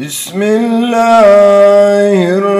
بسم الله الرحمن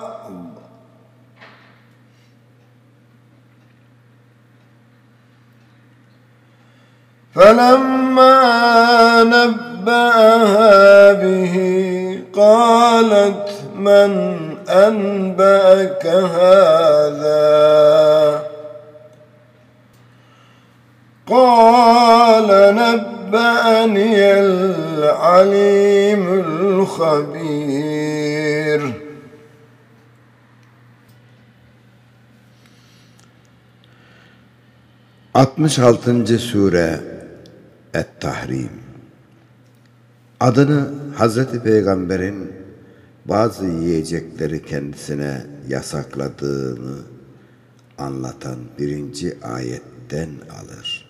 فلما نبأها به قالت من أنبأك هذا؟ قال نبأني العليم الخبير. Altmış altıncı Sure Et-Tahrim Adını Hazreti Peygamber'in bazı yiyecekleri kendisine yasakladığını anlatan birinci ayetten alır.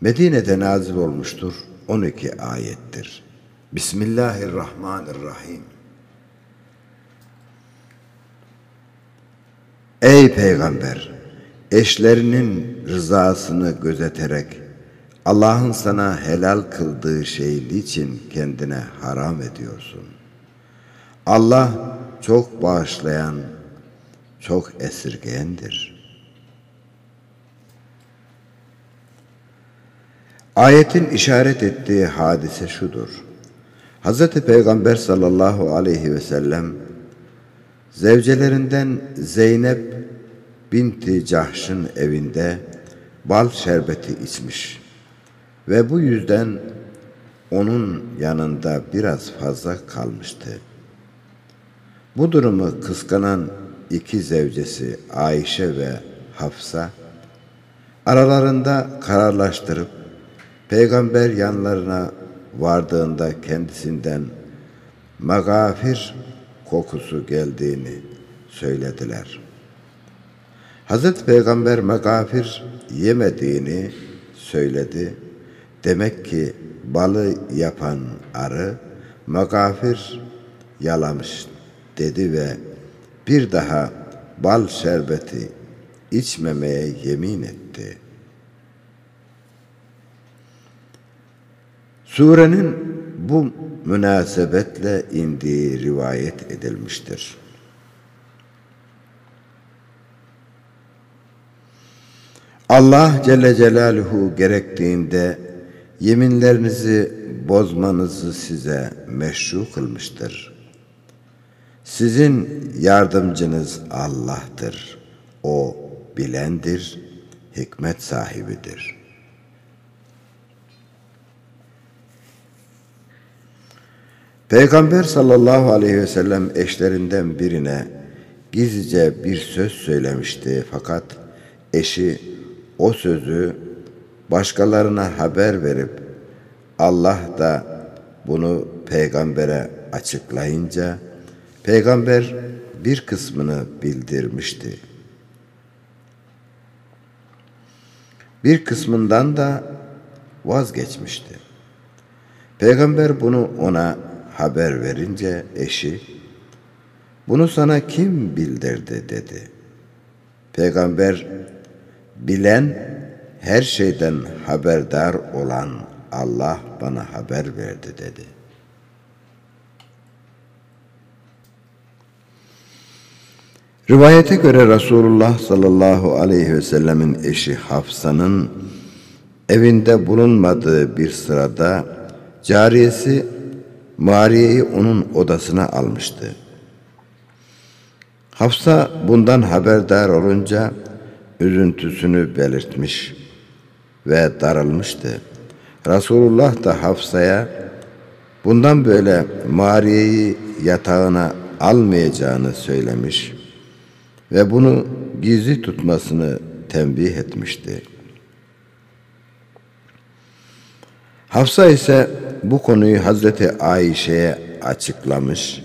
Medine'de nazil olmuştur. 12 ayettir. Bismillahirrahmanirrahim. Ey Peygamber! Eşlerinin rızasını gözeterek Allah'ın sana helal kıldığı şey için kendine haram ediyorsun. Allah çok bağışlayan, çok esirgeyendir. Ayetin işaret ettiği hadise şudur. Hz. Peygamber sallallahu aleyhi ve sellem zevcelerinden Zeynep binti Cahş'ın evinde bal şerbeti içmiş ve bu yüzden onun yanında biraz fazla kalmıştı. Bu durumu kıskanan iki zevcesi Ayşe ve Hafsa aralarında kararlaştırıp peygamber yanlarına vardığında kendisinden magafir kokusu geldiğini söylediler. Hazreti Peygamber magafir yemediğini söyledi. Demek ki balı yapan arı magafir yalamış dedi ve bir daha bal şerbeti içmemeye yemin etti. Surenin bu münasebetle indiği rivayet edilmiştir. Allah Celle Celaluhu gerektiğinde yeminlerinizi bozmanızı size meşru kılmıştır. Sizin yardımcınız Allah'tır. O bilendir, hikmet sahibidir. Peygamber sallallahu aleyhi ve sellem eşlerinden birine gizlice bir söz söylemişti fakat eşi o sözü başkalarına haber verip Allah da bunu peygambere açıklayınca peygamber bir kısmını bildirmişti. Bir kısmından da vazgeçmişti. Peygamber bunu ona haber verince eşi Bunu sana kim bildirdi dedi. Peygamber bilen her şeyden haberdar olan Allah bana haber verdi dedi. Rivayete göre Resulullah sallallahu aleyhi ve sellemin eşi Hafsa'nın evinde bulunmadığı bir sırada cariyesi Mariye'yi onun odasına almıştı. Hafsa bundan haberdar olunca üzüntüsünü belirtmiş ve darılmıştı. Resulullah da Hafsa'ya bundan böyle Mariye'yi yatağına almayacağını söylemiş ve bunu gizli tutmasını tembih etmişti. Hafsa ise bu konuyu Hazreti Ayşe'ye açıklamış.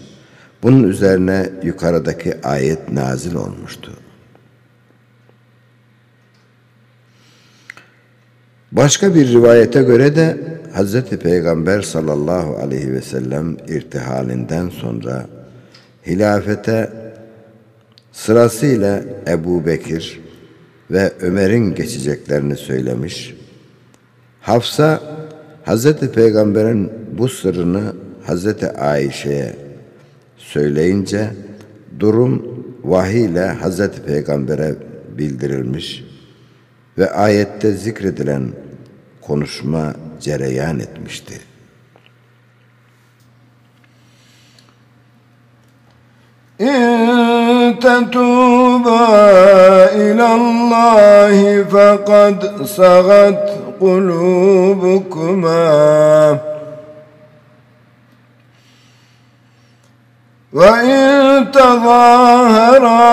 Bunun üzerine yukarıdaki ayet nazil olmuştu. Başka bir rivayete göre de Hazreti Peygamber sallallahu aleyhi ve sellem irtihalinden sonra hilafete sırasıyla Ebu Bekir ve Ömer'in geçeceklerini söylemiş. Hafsa Hazreti Peygamber'in bu sırrını Hazreti Ayşe'ye söyleyince durum vahiy ile Hazreti Peygamber'e bildirilmiş ve ayette zikredilen konuşma cereyan etmişti. İn tetuba ilallahi fekad sagat kulubukuma وإن تظاهرا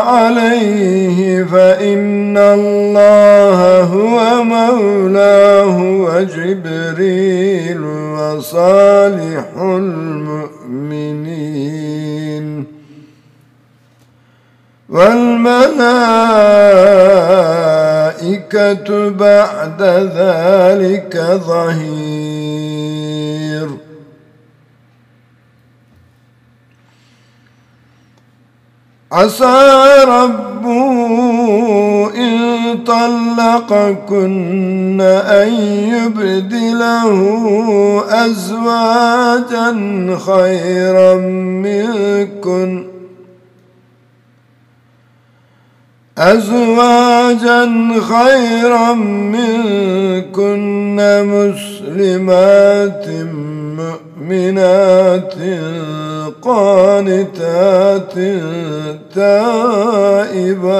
عليه فإن الله هو مولاه وجبريل وصالح المؤمنين والملائكة بعد ذلك ظهير عسى ربه إن طلقكن أن يبدله أزواجا خيرا منكن. أزواجا خيرا منكن مسلمات مؤمنات قانتات تائبات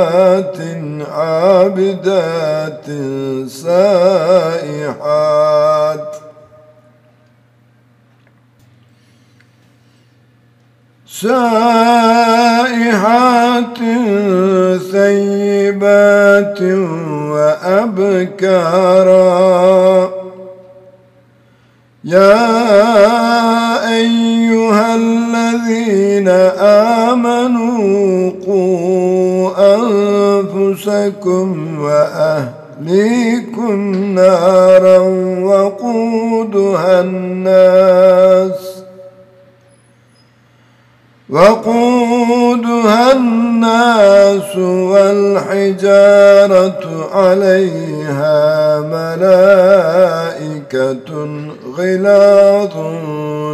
عابدات سائحات. سائحات ثيبات وأبكارا. يا أنفسكم وأهليكم نارا وقودها الناس وقودها الناس والحجارة عليها ملائكة غلاظ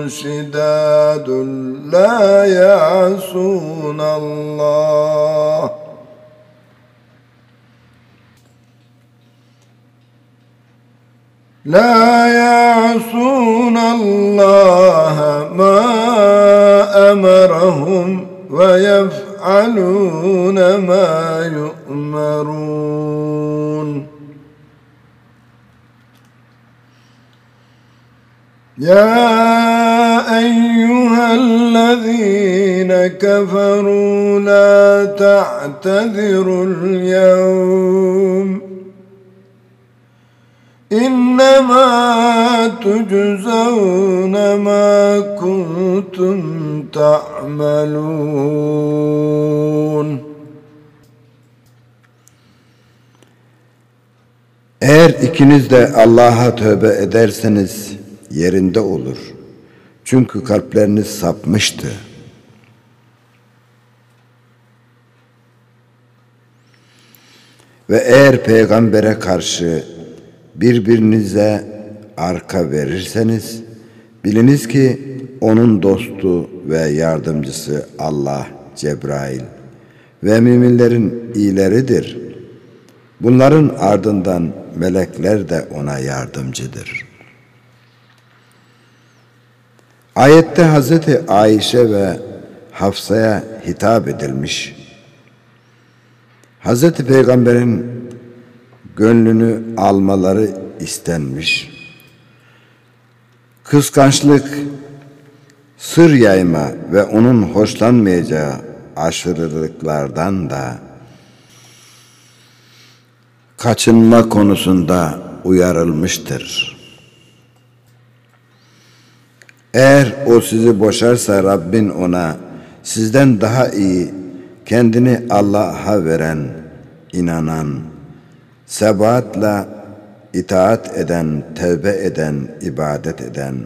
شداد لا يعصون الله لا يعصون الله ما أمرهم ويفعلون ما يؤمرون. يا أيها الذين كفروا لا تعتذروا اليوم. İnnemâ tüczevne mâ kuntum ta'melûn. Eğer ikiniz de Allah'a tövbe ederseniz yerinde olur. Çünkü kalpleriniz sapmıştı. Ve eğer peygambere karşı birbirinize arka verirseniz biliniz ki onun dostu ve yardımcısı Allah Cebrail ve müminlerin iyileridir. Bunların ardından melekler de ona yardımcıdır. Ayette Hazreti Ayşe ve Hafsa'ya hitap edilmiş. Hazreti Peygamber'in gönlünü almaları istenmiş. Kıskançlık, sır yayma ve onun hoşlanmayacağı aşırılıklardan da kaçınma konusunda uyarılmıştır. Eğer o sizi boşarsa Rabbin ona sizden daha iyi kendini Allah'a veren, inanan, sebatla itaat eden, tevbe eden, ibadet eden,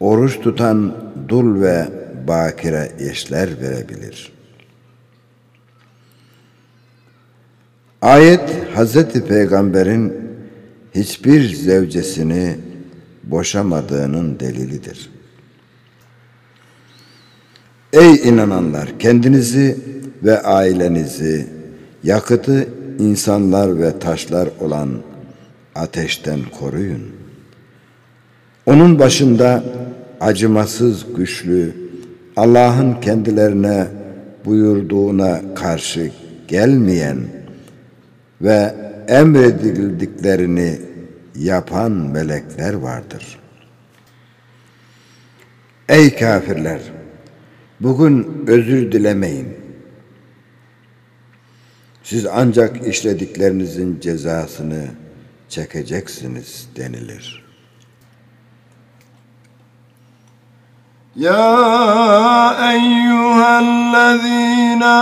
oruç tutan dul ve bakire eşler verebilir. Ayet Hazreti Peygamber'in hiçbir zevcesini boşamadığının delilidir. Ey inananlar kendinizi ve ailenizi yakıtı insanlar ve taşlar olan ateşten koruyun. Onun başında acımasız güçlü Allah'ın kendilerine buyurduğuna karşı gelmeyen ve emredildiklerini yapan melekler vardır. Ey kafirler! Bugün özür dilemeyin. Siz ancak işlediklerinizin cezasını çekeceksiniz denilir. Ya eyyühellezine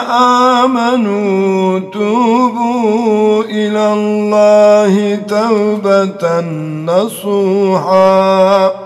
amenu tubu ilallahi tevbeten nasuha.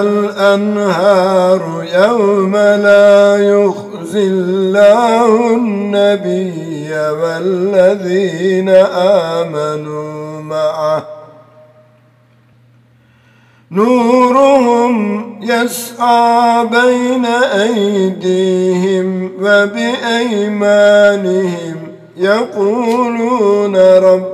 الأنهار يوم لا يخزي الله النبي والذين آمنوا معه. نورهم يسعى بين أيديهم وبأيمانهم يقولون رب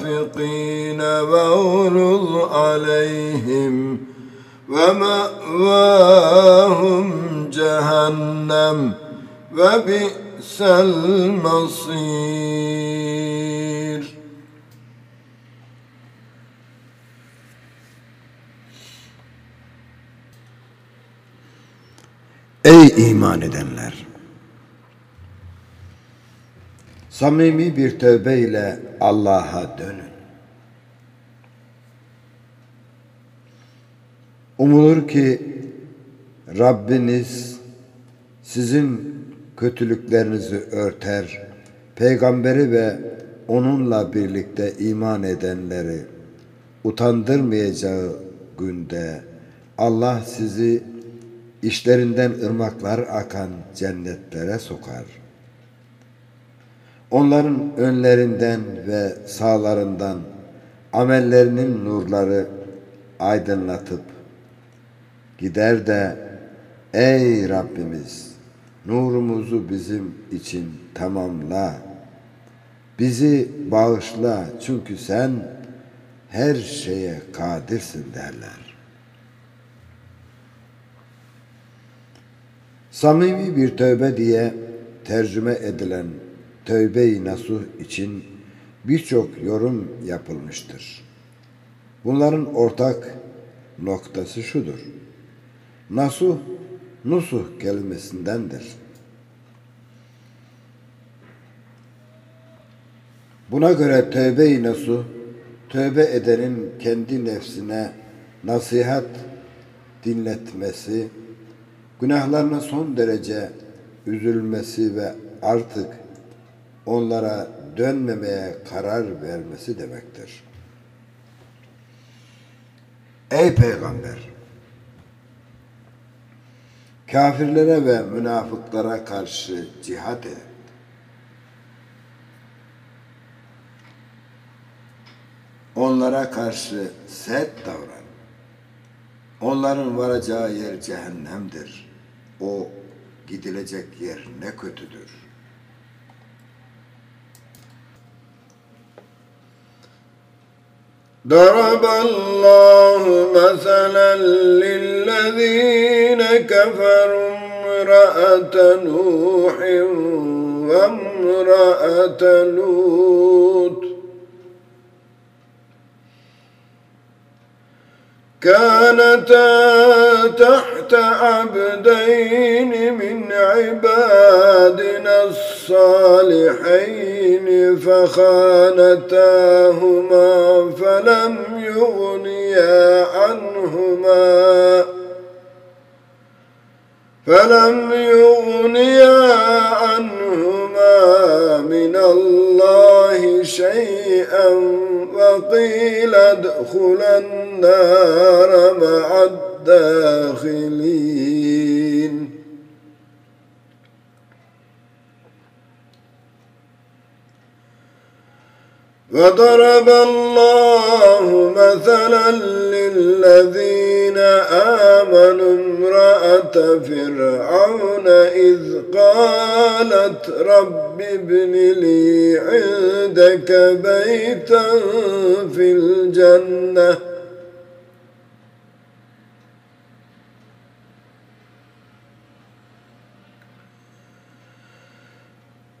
والمنافقين واغلظ عليهم ومأواهم جهنم وبئس المصير Ey iman edenler! Samimi bir tövbe ile Allah'a dönün. Umulur ki Rabbiniz sizin kötülüklerinizi örter, peygamberi ve onunla birlikte iman edenleri utandırmayacağı günde Allah sizi işlerinden ırmaklar akan cennetlere sokar. Onların önlerinden ve sağlarından amellerinin nurları aydınlatıp gider de ey Rabbimiz nurumuzu bizim için tamamla Bizi bağışla çünkü sen her şeye kadirsin derler. Samimi bir tövbe diye tercüme edilen tövbe-i nasuh için birçok yorum yapılmıştır. Bunların ortak noktası şudur. Nasuh, nusuh kelimesindendir. Buna göre tövbe-i nasuh, tövbe edenin kendi nefsine nasihat dinletmesi, günahlarına son derece üzülmesi ve artık onlara dönmemeye karar vermesi demektir. Ey peygamber! Kafirlere ve münafıklara karşı cihat et. Onlara karşı sert davran. Onların varacağı yer cehennemdir. O gidilecek yer ne kötüdür. ضرب الله مثلا للذين كفروا امرأة نوح وامرأة لوط. كانتا تحت عبدين من عبادنا الصالحين فخانتاهما فلم يغنيا عنهما. فلم يغنيا عنهما من الله. شيئا وقيل ادخلا النار مع الداخلين. وضرب الله مثلا للذين آمنوا امرأة فرعون إذ قالت رب ابن لي عندك بيتا في الجنة.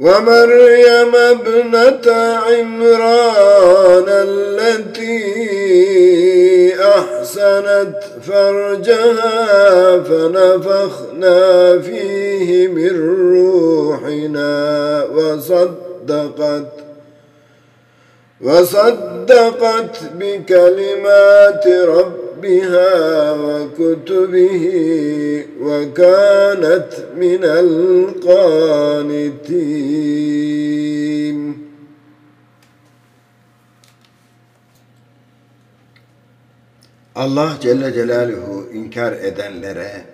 ومريم ابنة عمران التي أحسنت فرجها فنفخنا فيه من روحنا وصدقت وصدقت بكلمات ربها وكتبه وكانت من القانتين Allah Celle Celaluhu inkar edenlere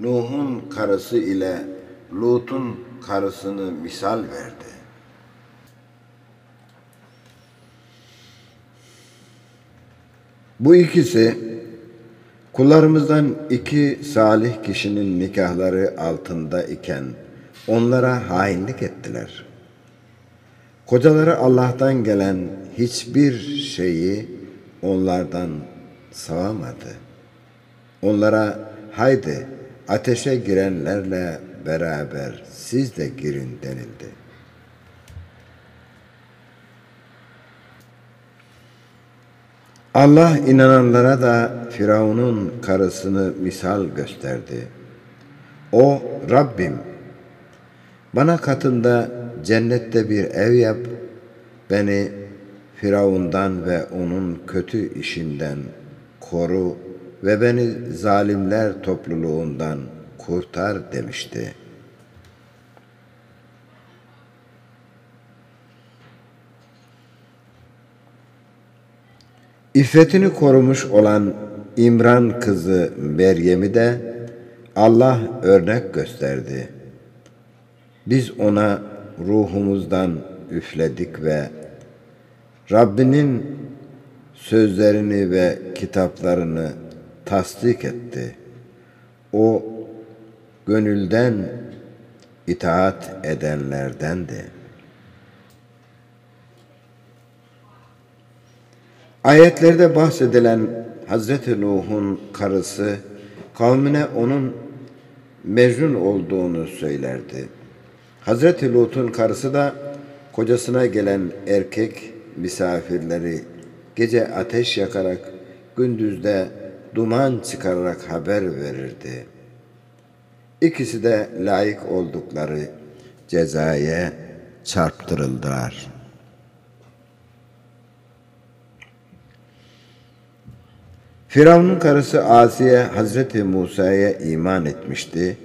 Nuh'un karısı ile Lut'un karısını misal verdi. Bu ikisi kullarımızdan iki salih kişinin nikahları altında iken onlara hainlik ettiler. Kocaları Allah'tan gelen hiçbir şeyi onlardan sağamadı. Onlara haydi ateşe girenlerle beraber siz de girin denildi. Allah inananlara da Firavun'un karısını misal gösterdi. O Rabbim bana katında cennette bir ev yap, beni Firavundan ve onun kötü işinden koru ve beni zalimler topluluğundan kurtar demişti. İffetini korumuş olan İmran kızı Meryem'i de Allah örnek gösterdi. Biz ona ruhumuzdan üfledik ve Rabbinin sözlerini ve kitaplarını tasdik etti. O gönülden itaat edenlerdendi. Ayetlerde bahsedilen Hazreti Nuh'un karısı kavmine onun mecnun olduğunu söylerdi. Hazreti Lut'un karısı da kocasına gelen erkek misafirleri gece ateş yakarak gündüzde duman çıkararak haber verirdi. İkisi de layık oldukları cezaya çarptırıldılar. Firavun'un karısı Asiye Hazreti Musa'ya iman etmişti.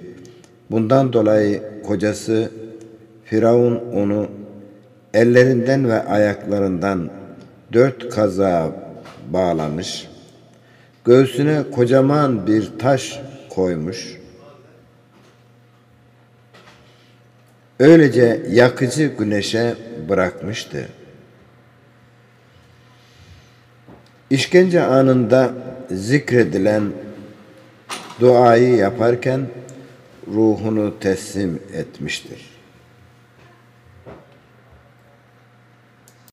Bundan dolayı kocası Firavun onu ellerinden ve ayaklarından dört kaza bağlamış, göğsüne kocaman bir taş koymuş, öylece yakıcı güneşe bırakmıştı. İşkence anında zikredilen duayı yaparken ruhunu teslim etmiştir.